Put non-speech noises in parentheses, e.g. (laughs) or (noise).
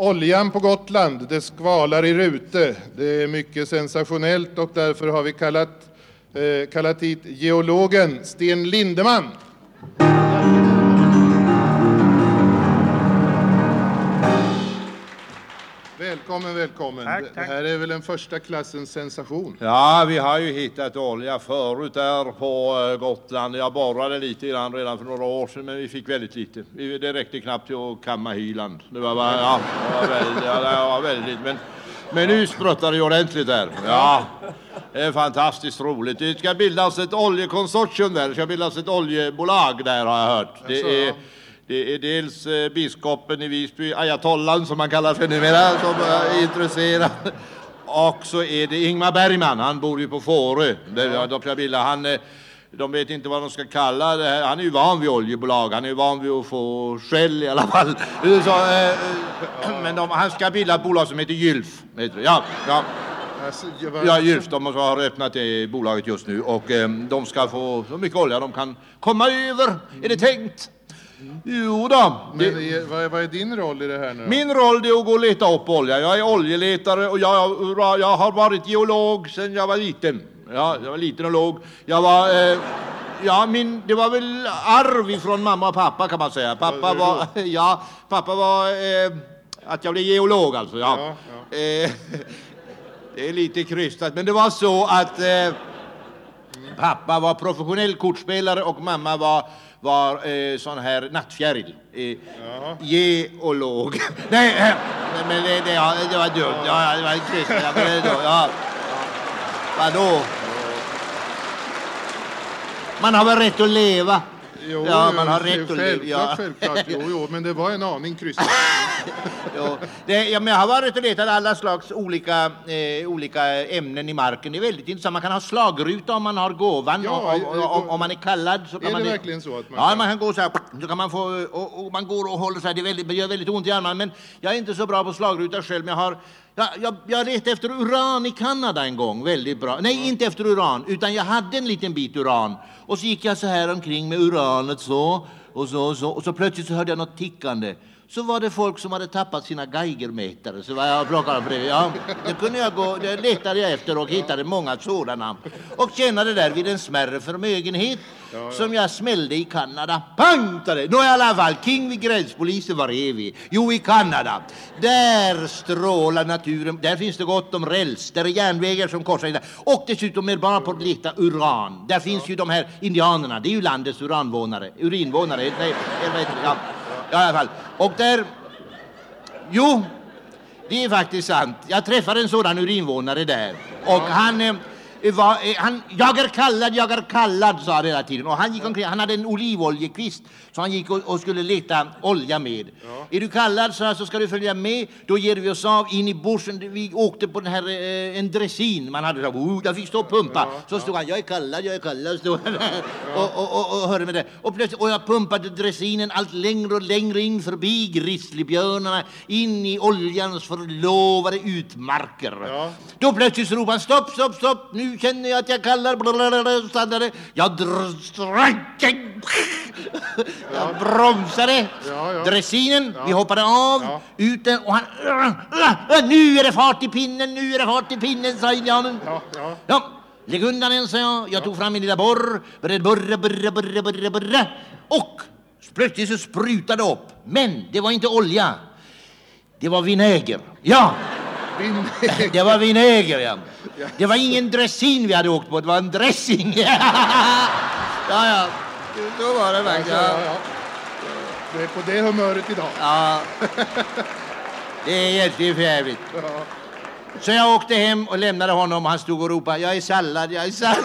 Oljan på Gotland, det skvalar i rute. Det är mycket sensationellt och därför har vi kallat, eh, kallat hit geologen Sten Lindeman. Välkommen, välkommen. Tack, Det tack. här är väl en första klassens sensation? Ja, vi har ju hittat olja förut där på eh, Gotland. Jag borrade lite grann redan för några år sedan, men vi fick väldigt lite. Det räckte knappt till att kamma Hyland. Det var bara, ja, det var väldigt, ja, det var väldigt men, men nu spruttar det ordentligt där. Ja, det är fantastiskt roligt. Det ska bildas ett oljekonsortium där. Det ska bildas ett oljebolag där har jag hört. Det Jaså? är, det är dels eh, biskopen i Visby, ayatollan som man kallar för numera, som är intresserad. (laughs) Och så är det Ingmar Bergman, han bor ju på Fårö. Han, eh, de vet inte vad de ska kalla det här. Han är ju van vid oljebolag, han är ju van vid att få skäll i alla fall. (laughs) Så, eh, eh, men de, han ska bilda ett bolag som heter Gylf. Ja, ja. Ja, Gylf, de har öppnat det bolaget just nu och eh, de ska få så mycket olja de kan komma över, är det tänkt. Jo då. Men Det, är- vad, är, vad är din roll i det här nu då? min roll är att gå och leta upp olja. Jag är oljeletare och jag, jag har varit geolog sedan jag var liten. Ja, jag var liten och låg. Jag var... Eh, ja, min, det var väl arv ifrån mamma och pappa kan man säga. Pappa var... (laughs) Ja, pappa var... Eh, att jag blev geolog alltså. Ja. Ja, Eh, (laughs) det är lite krystat, men det var så att eh, pappa var professionell kortspelare och mamma var, var eh, sån här nattfjäril. Eh, geolog. (laughs) Nej, eh, men det, det, ja, det var dumt. Ja, det var krystat. Ja, men då, ja. Vadå? Man har väl rätt att leva? Jo, ja, man har är rätt att leva. Ja. självklart. Jo, jo, men det var en aning krystat. (laughs) Ja, men jag har varit och letat alla slags olika, eh, olika ämnen i marken. Det är väldigt intressant. Man kan ha slagruta om man har gåvan. Ja, om, om, eh, om, man är kallad så kan Är man det verkligen så att man Ja, kan? man kan gå så här. Så kan man få, och, och man går och håller så här. Det, är väldigt, det gör väldigt ont i armarna. Men jag är inte så bra på slagruta själv. Men jag har jag, jag, jag letade efter uran i Kanada en gång, väldigt bra. Nej, mm. inte efter uran, utan jag hade en liten bit uran. Och så gick jag så här omkring med uranet så, och så, och så, och så plötsligt så hörde jag något tickande. Så var det folk som hade tappat sina geigermätare, så var jag plockade bredvid. Ja, det kunde jag gå, det letade jag efter och hittade många sådana. Och tjänade där vid en smärre förmögenhet som jag smällde i Kanada. Pang! Nå i alla fall, King vid gränspolisen, var är vi? Jo, i Kanada. Där strålar naturen, där finns det gott om räls, där är järnvägar som korsar där. Och dessutom är bara på att leta uran. Där finns ju de här indianerna, det är ju landets uranvånare, urinvånare, nej, eller, ja, ja, i alla fall. Och där, jo, det är faktiskt sant. Jag träffade en sådan urinvånare där. Och han, eh, var, eh, han, jag är kallad, jag är kallad, sa han hela tiden. Och han gick omkring, han hade en olivoljekvist som han gick och, och skulle leta olja med. Är du kallad, så, så ska du följa med. Då ger vi oss av in i bushen. Vi åkte på den här, eh, en dressin. Man hade så, oh, jag fick stå och pumpa. Så stod han, jag är kallad, jag är kallad, stod han där. Och, och, och, och hörde med det. Och plötsligt, och jag pumpade dressinen allt längre och längre in förbi grizzlybjörnarna, in i oljans förlovade utmarker. Ja. Då plötsligt ropade han stopp, stopp, stopp, nu känner jag att jag kallar, blablabla, stannade. Jag Jag bromsade Ja, ja. dressinen, vi hoppade av, Ja. ut den och han... Nu är det fart i pinnen, nu är det fart i pinnen, sa indianen. Ja, ja. Ja, lägg undan den, sa jag. Jag tog fram min lilla borr, började borra, borra, borra, borra, borra. Och plötsligt så sprutade det upp. Men det var inte olja. Det var vinäger. Ja, Vinäger. (laughs) det var vinäger, ja. Det var ingen dressin vi hade åkt på, det var en dressing. ja, ja. Så var det faktiskt. Ja, Ja. ja. Det är på det humöret idag. ja. (laughs) Det är jättefjävligt. Ja. Så jag åkte hem och lämnade honom han stod och ropade jag är sallad, jag är sallad.